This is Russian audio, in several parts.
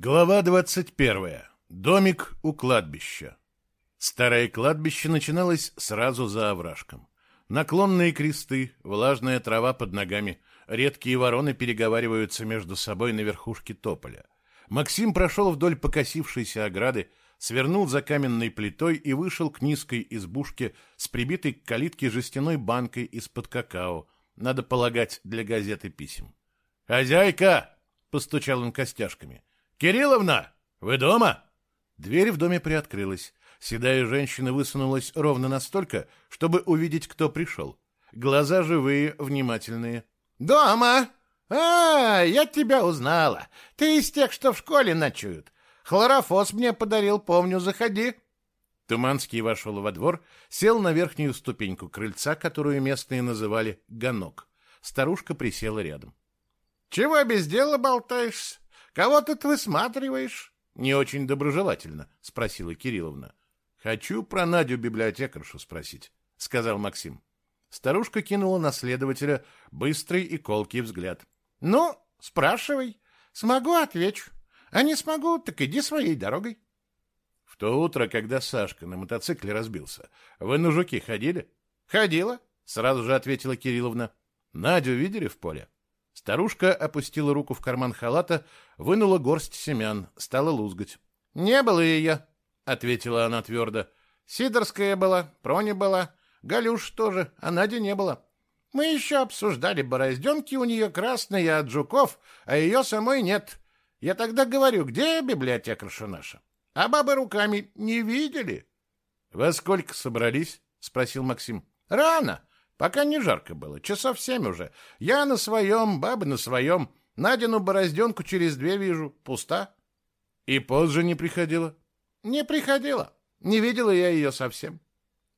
Глава 21. Домик у кладбища. Старое кладбище начиналось сразу за овражком. Наклонные кресты, влажная трава под ногами, редкие вороны переговариваются между собой на верхушке тополя. Максим прошел вдоль покосившейся ограды, свернул за каменной плитой и вышел к низкой избушке с прибитой к калитке жестяной банкой из-под какао, надо полагать, для газеты писем. «Хозяйка!» — постучал он костяшками. «Кирилловна, вы дома?» Дверь в доме приоткрылась. Седая женщина высунулась ровно настолько, чтобы увидеть, кто пришел. Глаза живые, внимательные. «Дома? А, я тебя узнала. Ты из тех, что в школе ночуют. Хлорофос мне подарил, помню, заходи». Туманский вошел во двор, сел на верхнюю ступеньку крыльца, которую местные называли «гонок». Старушка присела рядом. «Чего без дела болтаешься? Кого тут высматриваешь? Не очень доброжелательно, спросила Кирилловна. Хочу про Надю библиотекаршу спросить, сказал Максим. Старушка кинула на следователя быстрый и колкий взгляд. Ну, спрашивай. Смогу, отвечу. А не смогу, так иди своей дорогой. В то утро, когда Сашка на мотоцикле разбился, вы на жуки ходили? Ходила, сразу же ответила Кирилловна. Надю видели в поле? Старушка опустила руку в карман халата, вынула горсть семян, стала лузгать. — Не было ее, — ответила она твердо. — Сидорская была, Проня была, Галюш тоже, а Нади не было. Мы еще обсуждали борозденки у нее красные от жуков, а ее самой нет. Я тогда говорю, где библиотекарша наша? А бабы руками не видели. — Во сколько собрались? — спросил Максим. — Рано. Пока не жарко было, часов семь уже. Я на своем, бабы на своем. Надину борозденку через две вижу, пуста. И позже не приходила? Не приходила. Не видела я ее совсем.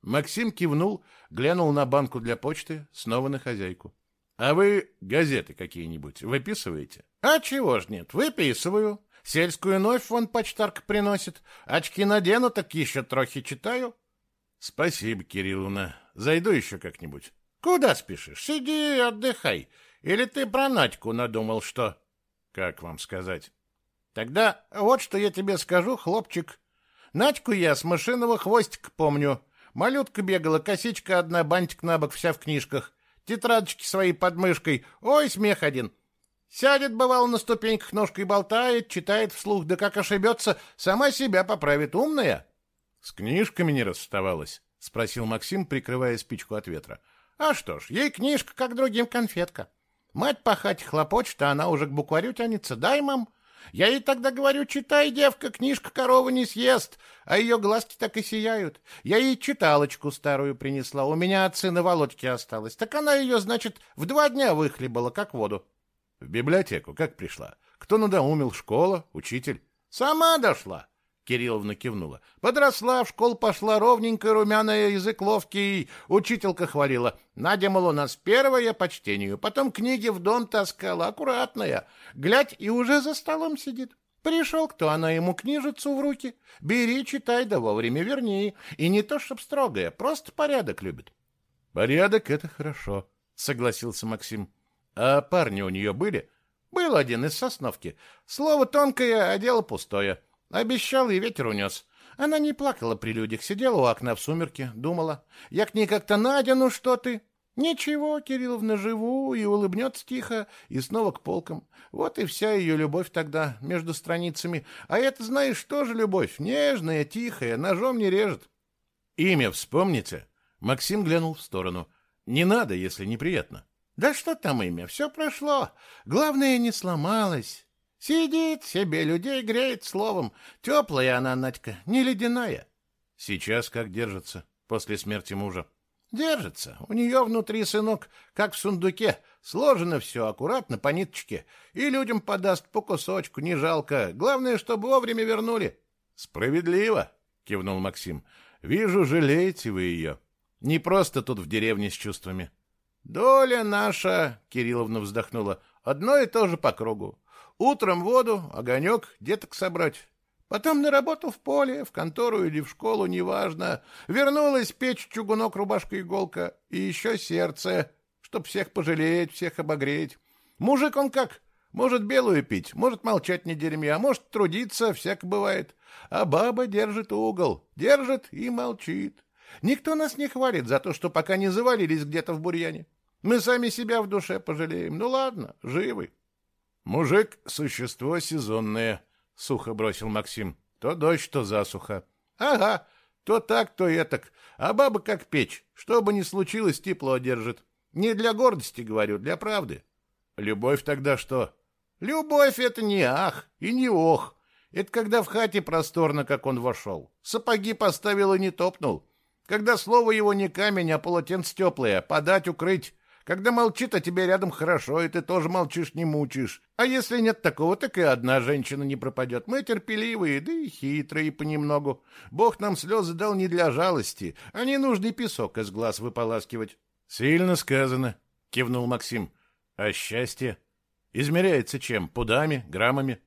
Максим кивнул, глянул на банку для почты, снова на хозяйку. А вы газеты какие-нибудь выписываете? А чего ж нет, выписываю. Сельскую новь вон почтарка приносит. Очки надену, так еще трохи читаю. Спасибо, Кирилловна. Зайду еще как-нибудь. Куда спешишь? Сиди, отдыхай. Или ты про Надьку надумал что? Как вам сказать? Тогда вот что я тебе скажу, хлопчик. Надьку я с машинного хвостика помню. Малютка бегала, косичка одна, бантик на бок, вся в книжках. Тетрадочки свои под мышкой. Ой, смех один. Сядет, бывало, на ступеньках ножкой болтает, читает вслух, да как ошибется, сама себя поправит. Умная. С книжками не расставалась. — спросил Максим, прикрывая спичку от ветра. — А что ж, ей книжка, как другим конфетка. Мать пахать хлопочет, а она уже к букварю тянется. Дай, мам. Я ей тогда говорю, читай, девка, книжка корова не съест, а ее глазки так и сияют. Я ей читалочку старую принесла, у меня от сына Володьки осталось. Так она ее, значит, в два дня выхлебала, как воду. В библиотеку как пришла? Кто надоумил? Школа? Учитель? Сама дошла. Кирилловна кивнула. Подросла, в школу пошла ровненькая, румяная, язык ловкий. Учителька хвалила. Надя, мол, у нас первое по чтению. Потом книги в дом таскала, аккуратная. Глядь, и уже за столом сидит. Пришел кто, она ему книжицу в руки. Бери, читай, да вовремя верни. И не то, чтоб строгая, просто порядок любит. Порядок — это хорошо, — согласился Максим. А парни у нее были? Был один из Сосновки. Слово тонкое, а дело пустое. Обещал, и ветер унес. Она не плакала при людях, сидела у окна в сумерке, думала. Я к ней как-то, Надя, ну что ты? Ничего, Кирилловна, живу, и улыбнется тихо, и снова к полкам. Вот и вся ее любовь тогда между страницами. А это, знаешь, тоже любовь, нежная, тихая, ножом не режет. Имя вспомните? Максим глянул в сторону. Не надо, если неприятно. Да что там имя, все прошло. Главное, не сломалось. Сидит себе, людей греет словом. Теплая она, Надька, не ледяная. Сейчас как держится после смерти мужа? Держится. У нее внутри, сынок, как в сундуке. Сложено все аккуратно по ниточке. И людям подаст по кусочку, не жалко. Главное, чтобы вовремя вернули. Справедливо, кивнул Максим. Вижу, жалеете вы ее. Не просто тут в деревне с чувствами. Доля наша, Кирилловна вздохнула, одно и то же по кругу. Утром воду, огонек, деток собрать. Потом на работу в поле, в контору или в школу, неважно. Вернулась печь, чугунок, рубашка, иголка. И еще сердце, чтоб всех пожалеть, всех обогреть. Мужик он как? Может белую пить, может молчать не дерьме, а может трудиться, всяко бывает. А баба держит угол, держит и молчит. Никто нас не хвалит за то, что пока не завалились где-то в бурьяне. Мы сами себя в душе пожалеем. Ну ладно, живы. Мужик — существо сезонное, — сухо бросил Максим. То дождь, то засуха. Ага, то так, то этак. А баба как печь. Что бы ни случилось, тепло держит. Не для гордости, говорю, для правды. Любовь тогда что? Любовь — это не ах и не ох. Это когда в хате просторно, как он вошел. Сапоги поставил и не топнул. Когда слово его не камень, а полотенце теплое, подать, укрыть. Когда молчит, а тебе рядом хорошо, и ты тоже молчишь, не мучишь. А если нет такого, так и одна женщина не пропадет. Мы терпеливые, да и хитрые понемногу. Бог нам слезы дал не для жалости, а не нужный песок из глаз выполаскивать. — Сильно сказано, — кивнул Максим. — А счастье? Измеряется чем? Пудами, граммами?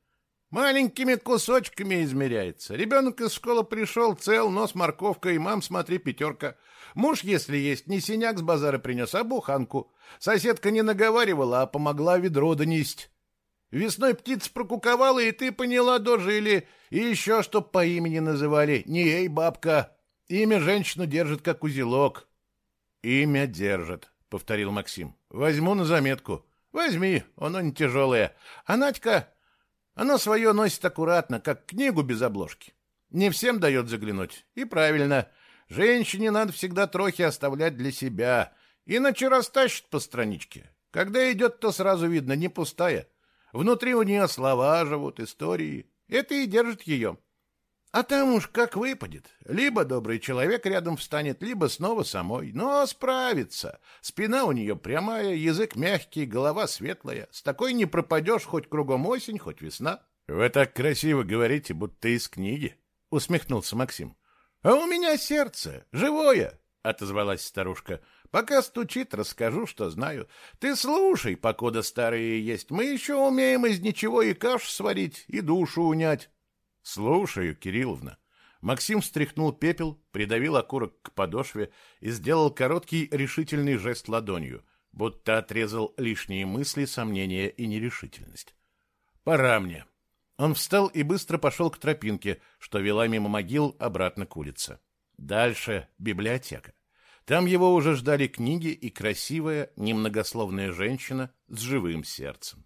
Маленькими кусочками измеряется. Ребенок из школы пришел, цел, нос морковка, и мам, смотри, пятерка. Муж, если есть, не синяк с базара принес, а буханку. Соседка не наговаривала, а помогла ведро донести. Весной птица прокуковала, и ты поняла, дожили. И еще чтоб по имени называли. Не ей, бабка. Имя женщину держит, как узелок. Имя держит, повторил Максим. Возьму на заметку. Возьми, оно не тяжелое. А Надька, она свое носит аккуратно, как книгу без обложки. Не всем дает заглянуть. И правильно. Женщине надо всегда трохи оставлять для себя, иначе растащит по страничке. Когда идет, то сразу видно, не пустая. Внутри у нее слова живут, истории. Это и держит ее. А там уж как выпадет. Либо добрый человек рядом встанет, либо снова самой. Но справится. Спина у нее прямая, язык мягкий, голова светлая. С такой не пропадешь, хоть кругом осень, хоть весна. — Вы так красиво говорите, будто из книги, — усмехнулся Максим. — А у меня сердце живое, — отозвалась старушка. — Пока стучит, расскажу, что знаю. Ты слушай, покуда старые есть. Мы еще умеем из ничего и кашу сварить, и душу унять. Слушаю, Кирилловна. Максим встряхнул пепел, придавил окурок к подошве и сделал короткий решительный жест ладонью, будто отрезал лишние мысли, сомнения и нерешительность. Пора мне. Он встал и быстро пошел к тропинке, что вела мимо могил обратно к улице. Дальше библиотека. Там его уже ждали книги и красивая, немногословная женщина с живым сердцем.